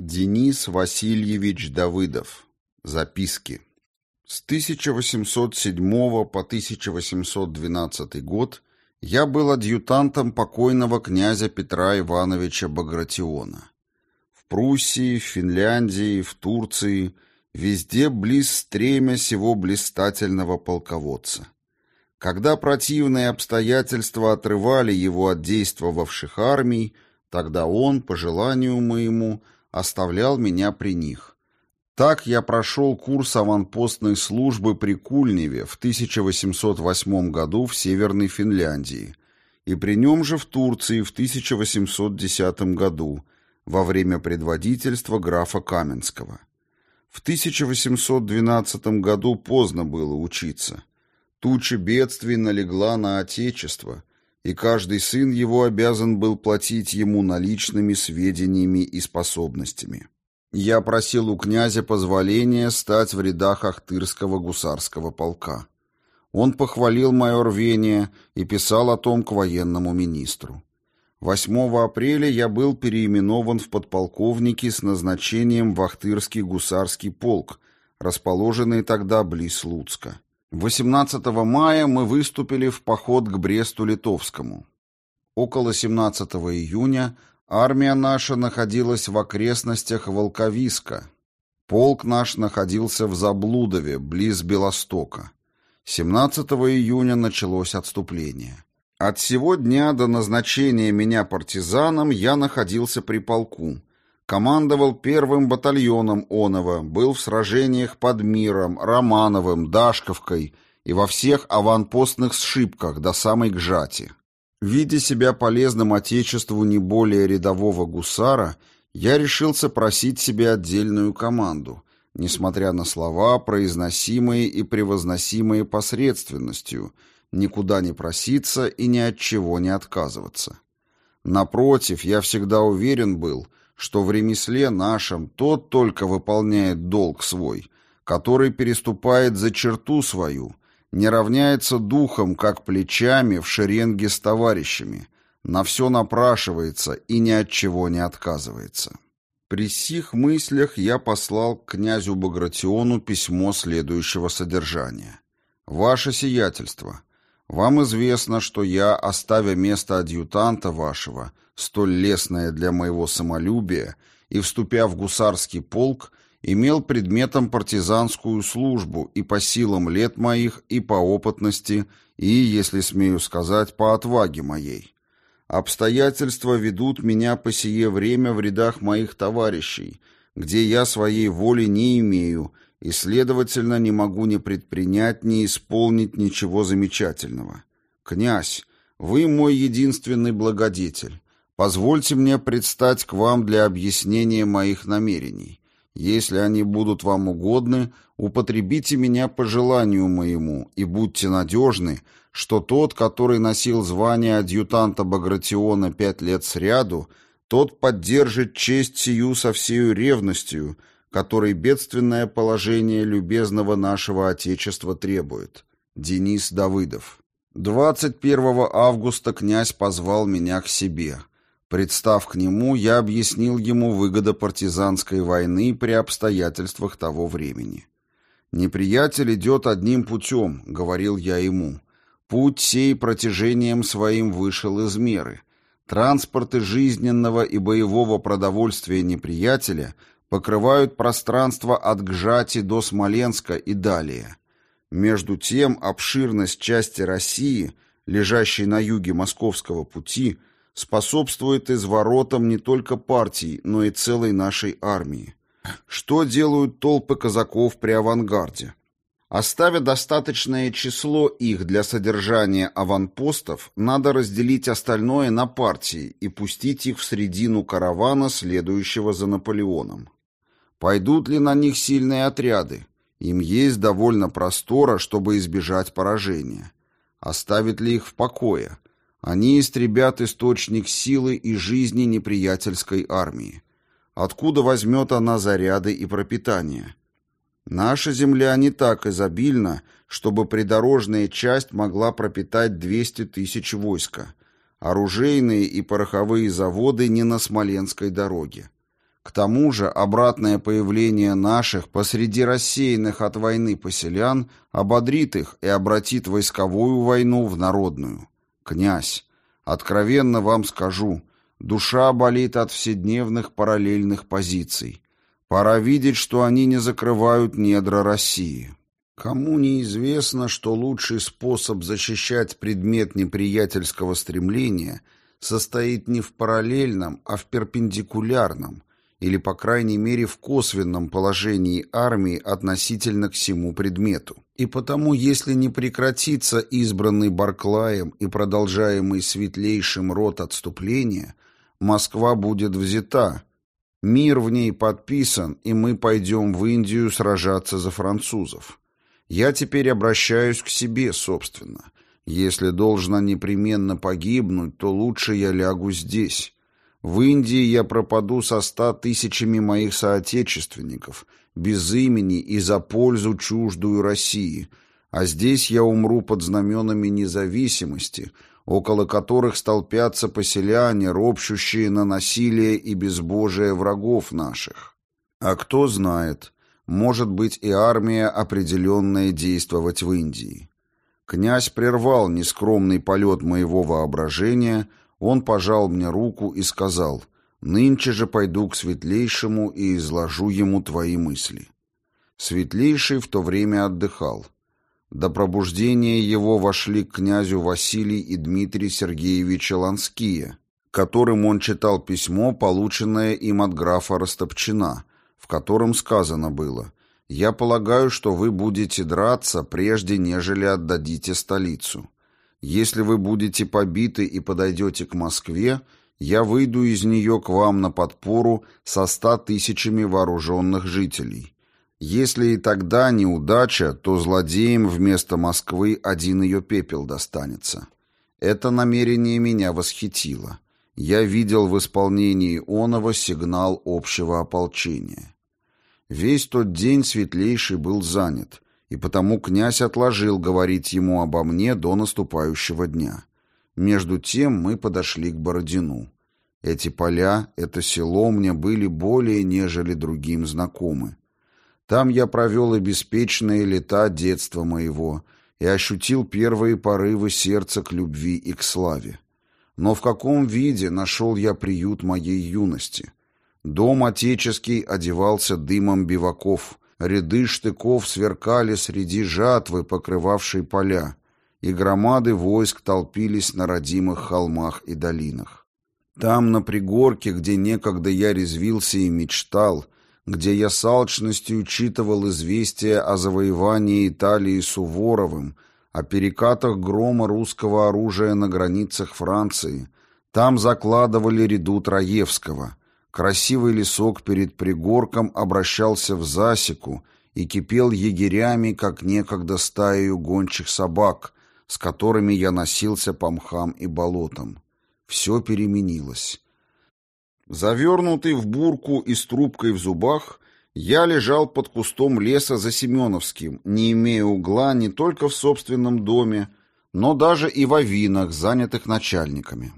Денис Васильевич Давыдов. Записки. С 1807 по 1812 год я был адъютантом покойного князя Петра Ивановича Багратиона. В Пруссии, в Финляндии, в Турции, везде близ стремя сего блистательного полководца. Когда противные обстоятельства отрывали его от действовавших армий, тогда он, по желанию моему, оставлял меня при них. Так я прошел курс аванпостной службы при Кульневе в 1808 году в Северной Финляндии и при нем же в Турции в 1810 году во время предводительства графа Каменского. В 1812 году поздно было учиться. Туча бедствий налегла на Отечество, и каждый сын его обязан был платить ему наличными сведениями и способностями. Я просил у князя позволения стать в рядах Ахтырского гусарского полка. Он похвалил мое рвение и писал о том к военному министру. 8 апреля я был переименован в подполковники с назначением в Ахтырский гусарский полк, расположенный тогда близ Луцка. 18 мая мы выступили в поход к Бресту-Литовскому. Около 17 июня Армия наша находилась в окрестностях Волковиска. Полк наш находился в Заблудове, близ Белостока. 17 июня началось отступление. От сего дня до назначения меня партизаном я находился при полку. Командовал первым батальоном Онова, был в сражениях под Миром, Романовым, Дашковкой и во всех аванпостных сшибках до самой Гжати. Видя себя полезным Отечеству не более рядового гусара, я решился просить себе отдельную команду, несмотря на слова, произносимые и превозносимые посредственностью, никуда не проситься и ни от чего не отказываться. Напротив, я всегда уверен был, что в ремесле нашем тот только выполняет долг свой, который переступает за черту свою, не равняется духом, как плечами в шеренге с товарищами, на все напрашивается и ни от чего не отказывается. При сих мыслях я послал к князю Багратиону письмо следующего содержания. «Ваше сиятельство, вам известно, что я, оставя место адъютанта вашего, столь лестное для моего самолюбия, и, вступя в гусарский полк, имел предметом партизанскую службу и по силам лет моих, и по опытности, и, если смею сказать, по отваге моей. Обстоятельства ведут меня по сие время в рядах моих товарищей, где я своей воли не имею и, следовательно, не могу ни предпринять, ни исполнить ничего замечательного. Князь, вы мой единственный благодетель. Позвольте мне предстать к вам для объяснения моих намерений. Если они будут вам угодны, употребите меня по желанию моему, и будьте надежны, что тот, который носил звание адъютанта Багратиона пять лет сряду, тот поддержит честь сию со всею ревностью, которой бедственное положение любезного нашего Отечества требует. Денис Давыдов. 21 августа князь позвал меня к себе. Представ к нему, я объяснил ему выгоды партизанской войны при обстоятельствах того времени. «Неприятель идет одним путем», — говорил я ему. «Путь сей протяжением своим вышел из меры. Транспорты жизненного и боевого продовольствия неприятеля покрывают пространство от Гжати до Смоленска и далее. Между тем обширность части России, лежащей на юге Московского пути, — способствует изворотам не только партии, но и целой нашей армии. Что делают толпы казаков при авангарде? Оставя достаточное число их для содержания аванпостов, надо разделить остальное на партии и пустить их в средину каравана, следующего за Наполеоном. Пойдут ли на них сильные отряды? Им есть довольно простора, чтобы избежать поражения. Оставит ли их в покое? Они истребят источник силы и жизни неприятельской армии. Откуда возьмет она заряды и пропитание? Наша земля не так изобильна, чтобы придорожная часть могла пропитать 200 тысяч войска. Оружейные и пороховые заводы не на Смоленской дороге. К тому же обратное появление наших посреди рассеянных от войны поселян ободрит их и обратит войсковую войну в народную. Князь, откровенно вам скажу, душа болит от вседневных параллельных позиций. Пора видеть, что они не закрывают недра России. Кому неизвестно, что лучший способ защищать предмет неприятельского стремления состоит не в параллельном, а в перпендикулярном – или, по крайней мере, в косвенном положении армии относительно к всему предмету. И потому, если не прекратится избранный Барклаем и продолжаемый светлейшим род отступления, Москва будет взята, мир в ней подписан, и мы пойдем в Индию сражаться за французов. Я теперь обращаюсь к себе, собственно. Если должно непременно погибнуть, то лучше я лягу здесь, в Индии я пропаду со ста тысячами моих соотечественников, без имени и за пользу чуждую России, а здесь я умру под знаменами независимости, около которых столпятся поселяне, ропщущие на насилие и безбожие врагов наших. А кто знает, может быть и армия, определенная действовать в Индии. Князь прервал нескромный полет моего воображения — он пожал мне руку и сказал, «Нынче же пойду к Светлейшему и изложу ему твои мысли». Светлейший в то время отдыхал. До пробуждения его вошли к князю Василий и Дмитрий Сергеевича Ланские, которым он читал письмо, полученное им от графа Растопчина, в котором сказано было «Я полагаю, что вы будете драться, прежде нежели отдадите столицу». Если вы будете побиты и подойдете к Москве, я выйду из нее к вам на подпору со ста тысячами вооруженных жителей. Если и тогда неудача, то злодеям вместо Москвы один ее пепел достанется. Это намерение меня восхитило. Я видел в исполнении оного сигнал общего ополчения. Весь тот день Светлейший был занят и потому князь отложил говорить ему обо мне до наступающего дня. Между тем мы подошли к Бородину. Эти поля, это село мне были более, нежели другим знакомы. Там я провел и беспечные лета детства моего и ощутил первые порывы сердца к любви и к славе. Но в каком виде нашел я приют моей юности? Дом отеческий одевался дымом биваков, Ряды штыков сверкали среди жатвы, покрывавшей поля, и громады войск толпились на родимых холмах и долинах. Там, на пригорке, где некогда я резвился и мечтал, где я с алчностью учитывал известия о завоевании Италии Суворовым, о перекатах грома русского оружия на границах Франции, там закладывали ряду Троевского — Красивый лесок перед пригорком обращался в засеку и кипел егерями, как некогда стаею гончих собак, с которыми я носился по мхам и болотам. Все переменилось. Завернутый в бурку и с трубкой в зубах, я лежал под кустом леса за Семеновским, не имея угла не только в собственном доме, но даже и в авинах, занятых начальниками.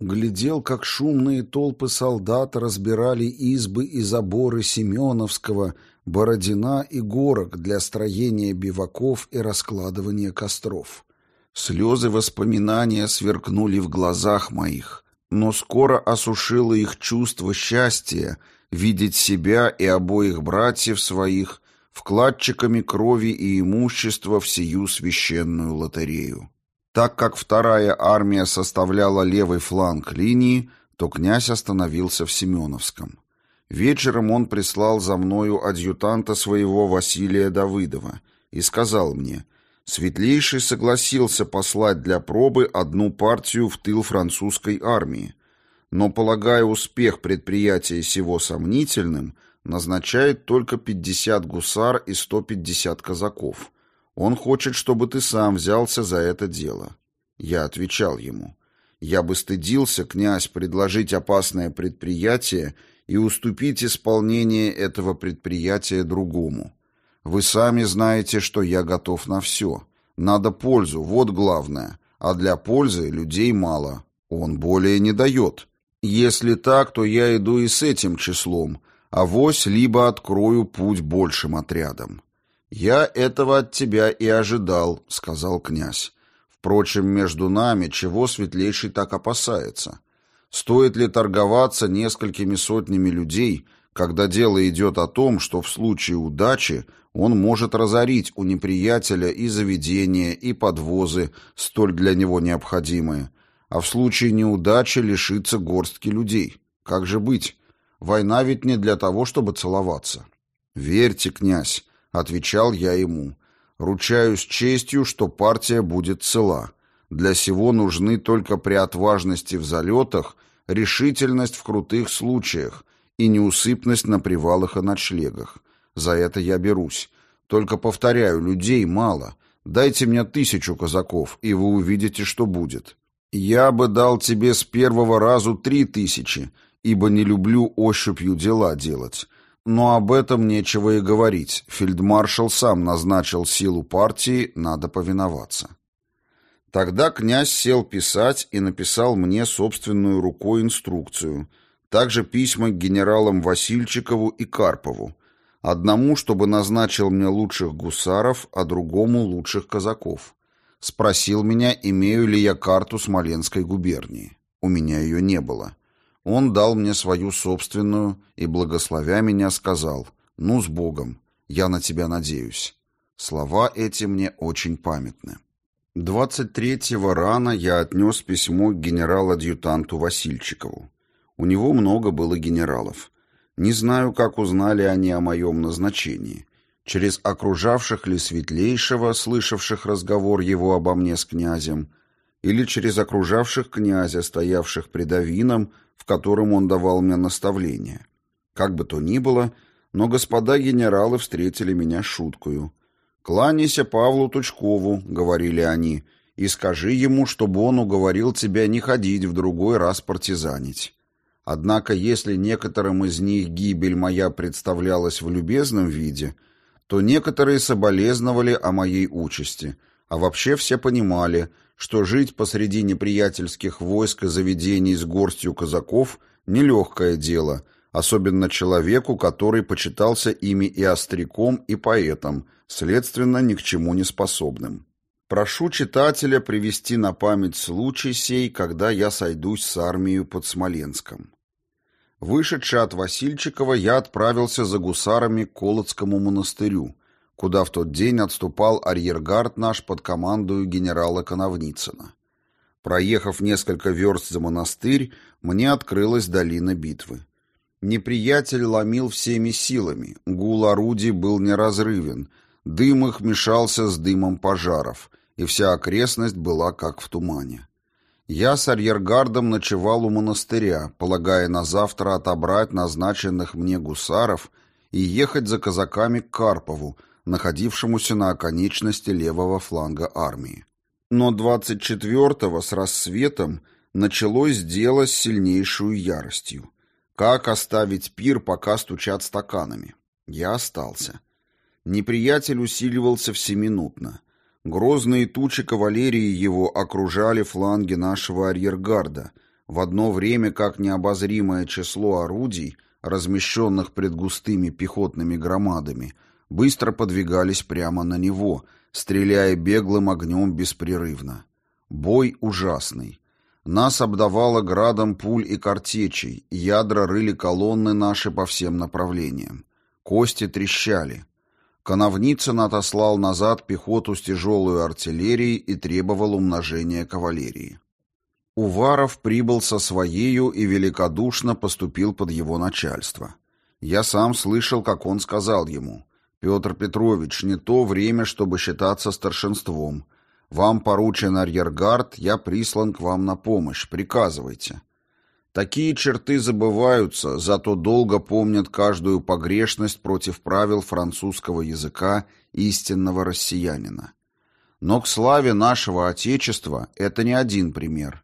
Глядел, как шумные толпы солдат разбирали избы и заборы Семеновского, Бородина и горок для строения биваков и раскладывания костров. Слезы воспоминания сверкнули в глазах моих, но скоро осушило их чувство счастья видеть себя и обоих братьев своих вкладчиками крови и имущества в сию священную лотерею. Так как вторая армия составляла левый фланг линии, то князь остановился в Семеновском. Вечером он прислал за мною адъютанта своего Василия Давыдова и сказал мне, Светлейший согласился послать для пробы одну партию в тыл французской армии, но, полагая успех предприятия сего сомнительным, назначает только 50 гусар и 150 казаков – он хочет, чтобы ты сам взялся за это дело. Я отвечал ему. Я бы стыдился, князь, предложить опасное предприятие и уступить исполнение этого предприятия другому. Вы сами знаете, что я готов на все. Надо пользу, вот главное. А для пользы людей мало. Он более не дает. Если так, то я иду и с этим числом, а вось либо открою путь большим отрядом. Я этого от тебя и ожидал, сказал князь. Впрочем, между нами чего светлейший так опасается? Стоит ли торговаться несколькими сотнями людей, когда дело идет о том, что в случае удачи он может разорить у неприятеля и заведения, и подвозы, столь для него необходимые, а в случае неудачи лишиться горстки людей? Как же быть? Война ведь не для того, чтобы целоваться. «Верьте, князь», — отвечал я ему, — «ручаюсь честью, что партия будет цела». Для сего нужны только при отважности в залетах, решительность в крутых случаях и неусыпность на привалах и ночлегах. За это я берусь. Только, повторяю, людей мало. Дайте мне тысячу казаков, и вы увидите, что будет. Я бы дал тебе с первого разу три тысячи, ибо не люблю ощупью дела делать. Но об этом нечего и говорить. Фельдмаршал сам назначил силу партии, надо повиноваться. Тогда князь сел писать и написал мне собственную рукой инструкцию, также письма к генералам Васильчикову и Карпову, одному, чтобы назначил мне лучших гусаров, а другому лучших казаков. Спросил меня, имею ли я карту Смоленской губернии. У меня ее не было. Он дал мне свою собственную и, благословя меня, сказал «Ну, с Богом, я на тебя надеюсь». Слова эти мне очень памятны. 23-го рано я отнес письмо к генерал-адъютанту Васильчикову. У него много было генералов. Не знаю, как узнали они о моем назначении. Через окружавших ли светлейшего, слышавших разговор его обо мне с князем, или через окружавших князя, стоявших пред Авином, в котором он давал мне наставления. Как бы то ни было, но господа генералы встретили меня шуткою. «Кланяйся Павлу Тучкову», — говорили они, — «и скажи ему, чтобы он уговорил тебя не ходить в другой раз партизанить». Однако, если некоторым из них гибель моя представлялась в любезном виде, то некоторые соболезновали о моей участи, а вообще все понимали, что жить посреди неприятельских войск и заведений с горстью казаков – нелегкое дело – особенно человеку, который почитался ими и остряком, и поэтом, следственно, ни к чему не способным. Прошу читателя привести на память случай сей, когда я сойдусь с армией под Смоленском. Вышедший от Васильчикова, я отправился за гусарами к Колодскому монастырю, куда в тот день отступал арьергард наш под командою генерала Коновницына. Проехав несколько верст за монастырь, мне открылась долина битвы. Неприятель ломил всеми силами, гул орудий был неразрывен, дым их мешался с дымом пожаров, и вся окрестность была как в тумане. Я с арьергардом ночевал у монастыря, полагая на завтра отобрать назначенных мне гусаров и ехать за казаками к Карпову, находившемуся на оконечности левого фланга армии. Но 24-го с рассветом началось дело с сильнейшую яростью. Как оставить пир, пока стучат стаканами? Я остался. Неприятель усиливался всеминутно. Грозные тучи кавалерии его окружали фланги нашего арьергарда, в одно время как необозримое число орудий, размещенных пред густыми пехотными громадами, быстро подвигались прямо на него, стреляя беглым огнем беспрерывно. Бой ужасный. Нас обдавало градом пуль и картечей, ядра рыли колонны наши по всем направлениям. Кости трещали. Коновницын отослал назад пехоту с тяжелой артиллерией и требовал умножения кавалерии. Уваров прибыл со своею и великодушно поступил под его начальство. Я сам слышал, как он сказал ему, «Петр Петрович, не то время, чтобы считаться старшинством. Вам поручен арьергард, я прислан к вам на помощь. Приказывайте. Такие черты забываются, зато долго помнят каждую погрешность против правил французского языка истинного россиянина. Но к славе нашего Отечества это не один пример.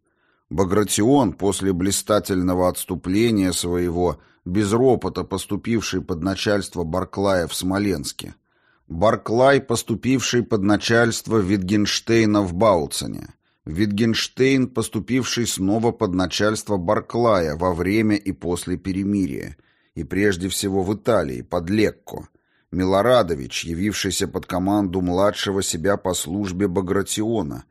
Багратион после блистательного отступления своего без ропота поступивший под начальство Барклая в Смоленске – Барклай, поступивший под начальство Витгенштейна в Бауцене, Витгенштейн, поступивший снова под начальство Барклая во время и после перемирия, и прежде всего в Италии, под Лекко, Милорадович, явившийся под команду младшего себя по службе Багратиона,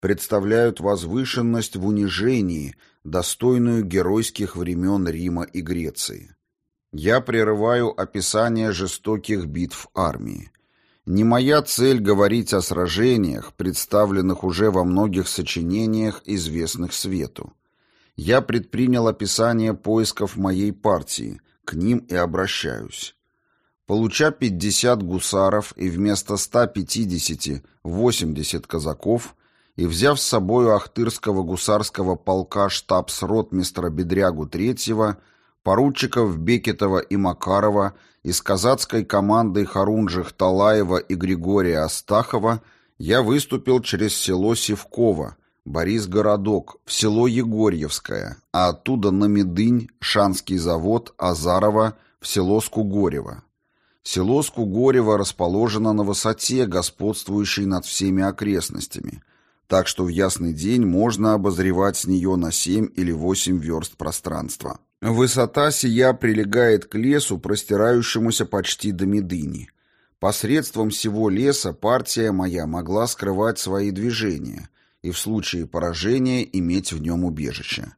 представляют возвышенность в унижении, достойную геройских времен Рима и Греции. Я прерываю описание жестоких битв армии. Не моя цель говорить о сражениях, представленных уже во многих сочинениях, известных свету. Я предпринял описание поисков моей партии, к ним и обращаюсь. Получа 50 гусаров и вместо 150 – 80 казаков, и взяв с собою Ахтырского гусарского полка штабс-ротмистра Бедрягу III, поручиков Бекетова и Макарова из казацкой команды Харунжих Талаева и Григория Астахова я выступил через село Севково, Борис-городок, в село Егорьевское, а оттуда на Медынь, Шанский завод, Азарова, в село Скугорево. Село Скугорево расположено на высоте, господствующей над всеми окрестностями, так что в ясный день можно обозревать с нее на 7 или 8 верст пространства. Высота сия прилегает к лесу, простирающемуся почти до Медыни. Посредством всего леса партия моя могла скрывать свои движения и в случае поражения иметь в нем убежище.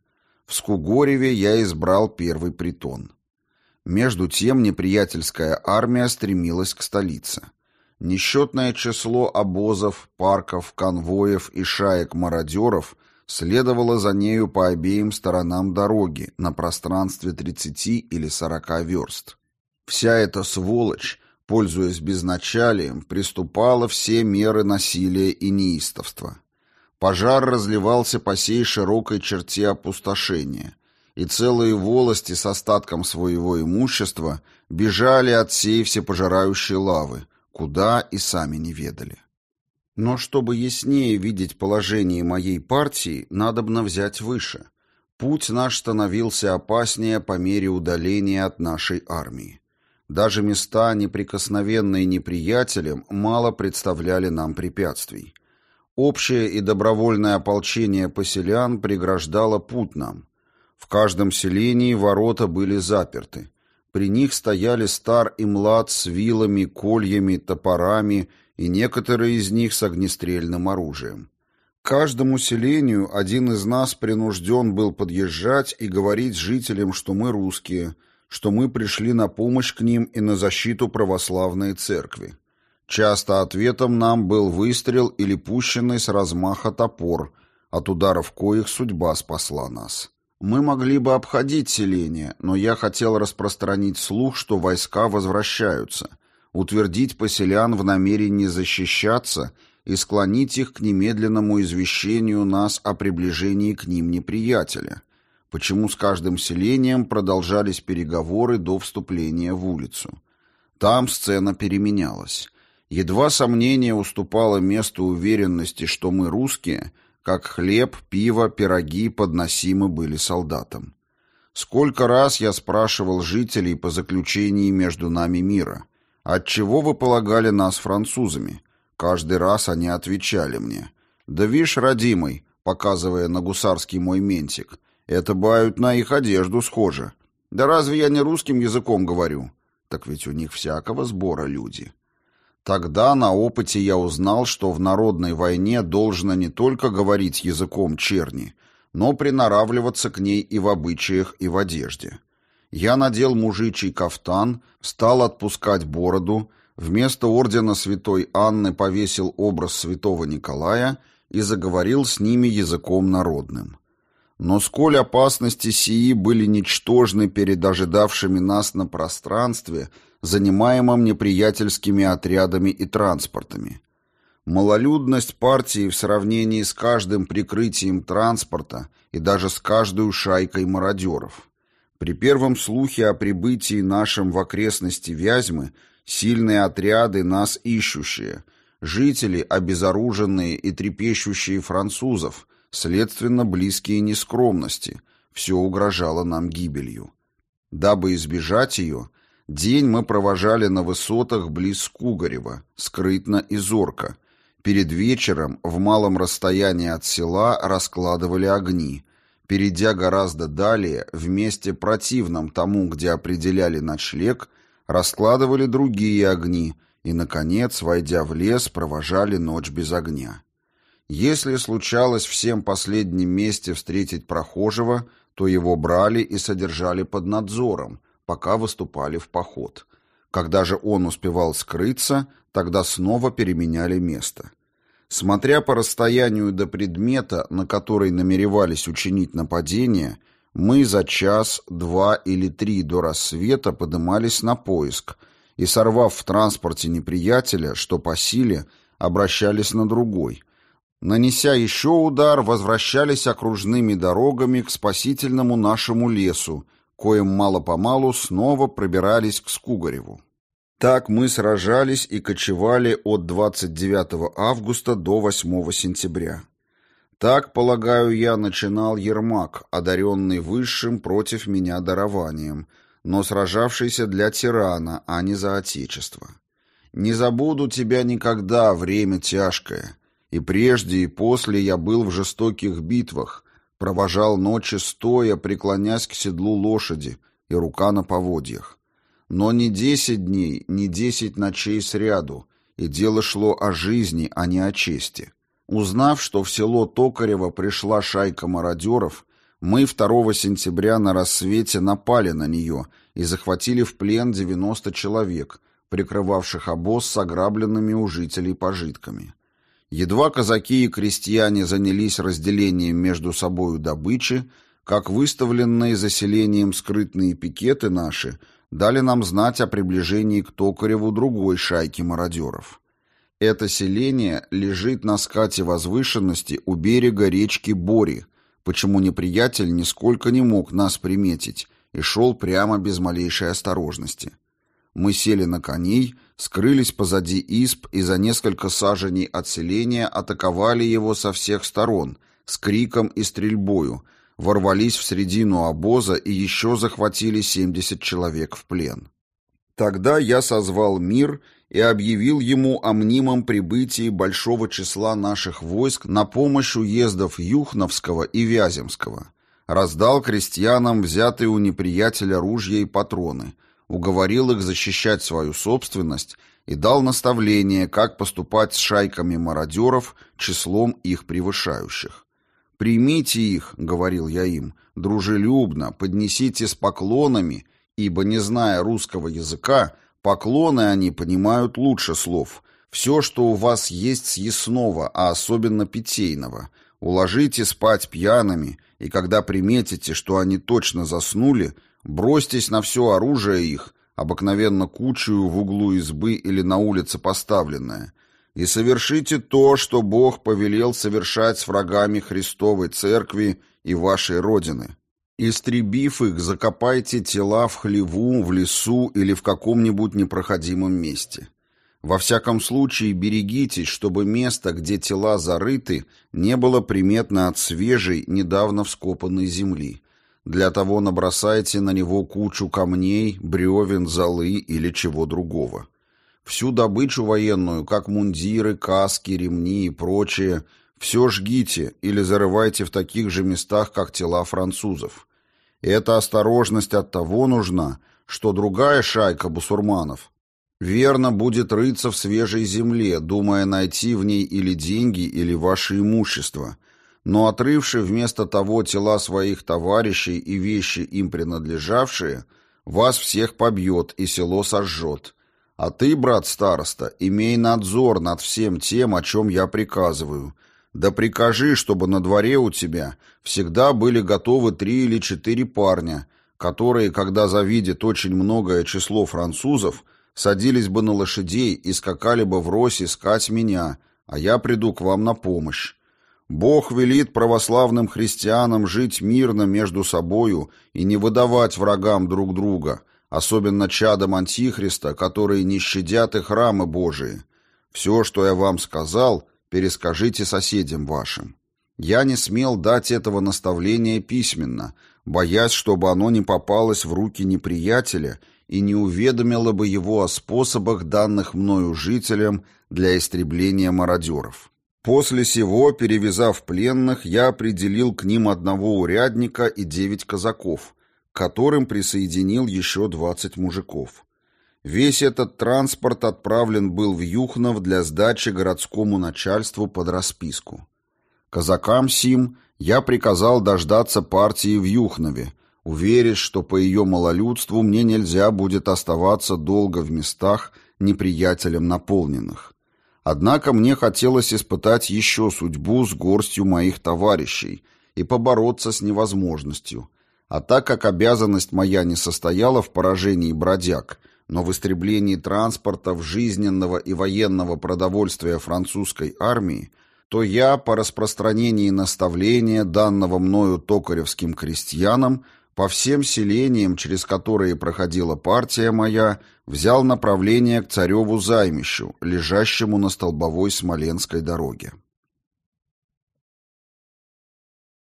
В Скугореве я избрал первый притон. Между тем неприятельская армия стремилась к столице. Несчетное число обозов, парков, конвоев и шаек-мародеров следовало за нею по обеим сторонам дороги на пространстве 30 или 40 верст. Вся эта сволочь, пользуясь безначалием, приступала все меры насилия и неистовства. Пожар разливался по сей широкой черте опустошения – и целые волости с остатком своего имущества бежали от сей всепожирающей лавы, куда и сами не ведали. Но чтобы яснее видеть положение моей партии, надобно взять выше. Путь наш становился опаснее по мере удаления от нашей армии. Даже места, неприкосновенные неприятелем, мало представляли нам препятствий. Общее и добровольное ополчение поселян преграждало путь нам – в каждом селении ворота были заперты. При них стояли стар и млад с вилами, кольями, топорами и некоторые из них с огнестрельным оружием. К каждому селению один из нас принужден был подъезжать и говорить жителям, что мы русские, что мы пришли на помощь к ним и на защиту православной церкви. Часто ответом нам был выстрел или пущенный с размаха топор, от ударов коих судьба спасла нас. Мы могли бы обходить селение, но я хотел распространить слух, что войска возвращаются, утвердить поселян в намерении защищаться и склонить их к немедленному извещению нас о приближении к ним неприятеля, почему с каждым селением продолжались переговоры до вступления в улицу. Там сцена переменялась. Едва сомнение уступало месту уверенности, что мы русские – как хлеб, пиво, пироги подносимы были солдатам. Сколько раз я спрашивал жителей по заключении между нами мира, отчего вы полагали нас французами? Каждый раз они отвечали мне. «Да вишь, родимый», показывая на гусарский мой ментик, «это бают на их одежду схоже». «Да разве я не русским языком говорю?» «Так ведь у них всякого сбора люди». Тогда на опыте я узнал, что в народной войне должно не только говорить языком черни, но приноравливаться к ней и в обычаях, и в одежде. Я надел мужичий кафтан, стал отпускать бороду, вместо ордена святой Анны повесил образ святого Николая и заговорил с ними языком народным. Но сколь опасности сии были ничтожны перед ожидавшими нас на пространстве – занимаемом неприятельскими отрядами и транспортами. Малолюдность партии в сравнении с каждым прикрытием транспорта и даже с каждой шайкой мародеров. При первом слухе о прибытии нашим в окрестности Вязьмы сильные отряды нас ищущие, жители, обезоруженные и трепещущие французов, следственно близкие нескромности, все угрожало нам гибелью. Дабы избежать ее, День мы провожали на высотах близ Кугарева, скрытно и зорко. Перед вечером в малом расстоянии от села раскладывали огни. Перейдя гораздо далее, в месте противном тому, где определяли ночлег, раскладывали другие огни и, наконец, войдя в лес, провожали ночь без огня. Если случалось всем последнем месте встретить прохожего, то его брали и содержали под надзором, пока выступали в поход. Когда же он успевал скрыться, тогда снова переменяли место. Смотря по расстоянию до предмета, на который намеревались учинить нападение, мы за час, два или три до рассвета подымались на поиск и, сорвав в транспорте неприятеля, что по силе, обращались на другой – Нанеся еще удар, возвращались окружными дорогами к спасительному нашему лесу, коим мало-помалу снова пробирались к Скугареву. Так мы сражались и кочевали от 29 августа до 8 сентября. Так, полагаю, я начинал Ермак, одаренный высшим против меня дарованием, но сражавшийся для тирана, а не за отечество. Не забуду тебя никогда, время тяжкое. И прежде, и после я был в жестоких битвах, провожал ночи стоя, преклонясь к седлу лошади и рука на поводьях. Но не десять дней, не десять ночей сряду, и дело шло о жизни, а не о чести. Узнав, что в село Токарево пришла шайка мародеров, мы 2 сентября на рассвете напали на нее и захватили в плен 90 человек, прикрывавших обоз с ограбленными у жителей пожитками. Едва казаки и крестьяне занялись разделением между собою добычи, как выставленные заселением скрытные пикеты наши дали нам знать о приближении к Токареву другой шайки мародеров. Это селение лежит на скате возвышенности у берега речки Бори, почему неприятель нисколько не мог нас приметить и шел прямо без малейшей осторожности. Мы сели на коней, скрылись позади исп и за несколько саженей от селения атаковали его со всех сторон, с криком и стрельбою, ворвались в середину обоза и еще захватили 70 человек в плен. Тогда я созвал мир и объявил ему о мнимом прибытии большого числа наших войск на помощь уездов Юхновского и Вяземского. Раздал крестьянам взятые у неприятеля ружья и патроны, уговорил их защищать свою собственность и дал наставление, как поступать с шайками мародеров, числом их превышающих. «Примите их», — говорил я им, — «дружелюбно, поднесите с поклонами, ибо, не зная русского языка, поклоны они понимают лучше слов. Все, что у вас есть съестного, а особенно питейного, уложите спать пьяными, и когда приметите, что они точно заснули, Бросьтесь на все оружие их, обыкновенно кучую в углу избы или на улице поставленное, и совершите то, что Бог повелел совершать с врагами Христовой Церкви и вашей Родины. Истребив их, закопайте тела в хлеву, в лесу или в каком-нибудь непроходимом месте. Во всяком случае, берегитесь, чтобы место, где тела зарыты, не было приметно от свежей, недавно вскопанной земли. Для того набросайте на него кучу камней, бревен, золы или чего другого. Всю добычу военную, как мундиры, каски, ремни и прочее, все жгите или зарывайте в таких же местах, как тела французов. Эта осторожность от того нужна, что другая шайка бусурманов верно будет рыться в свежей земле, думая найти в ней или деньги, или ваше имущество – но отрывший вместо того тела своих товарищей и вещи им принадлежавшие, вас всех побьет и село сожжет. А ты, брат староста, имей надзор над всем тем, о чем я приказываю. Да прикажи, чтобы на дворе у тебя всегда были готовы три или четыре парня, которые, когда завидят очень многое число французов, садились бы на лошадей и скакали бы врозь искать меня, а я приду к вам на помощь. Бог велит православным христианам жить мирно между собою и не выдавать врагам друг друга, особенно чадам Антихриста, которые не щадят и храмы Божии. Все, что я вам сказал, перескажите соседям вашим. Я не смел дать этого наставления письменно, боясь, чтобы оно не попалось в руки неприятеля и не уведомила бы его о способах, данных мною жителям для истребления мародеров. После сего, перевязав пленных, я определил к ним одного урядника и девять казаков, к которым присоединил еще двадцать мужиков. Весь этот транспорт отправлен был в Юхнов для сдачи городскому начальству под расписку. Казакам сим я приказал дождаться партии в Юхнове, уверясь, что по ее малолюдству мне нельзя будет оставаться долго в местах, неприятелем наполненных. Однако мне хотелось испытать еще судьбу с горстью моих товарищей и побороться с невозможностью. А так как обязанность моя не состояла в поражении бродяг, но в истреблении транспортов жизненного и военного продовольствия французской армии, то я по распространении наставления, данного мною токаревским крестьянам, по всем селениям, через которые проходила партия моя, взял направление к цареву займищу, лежащему на столбовой Смоленской дороге.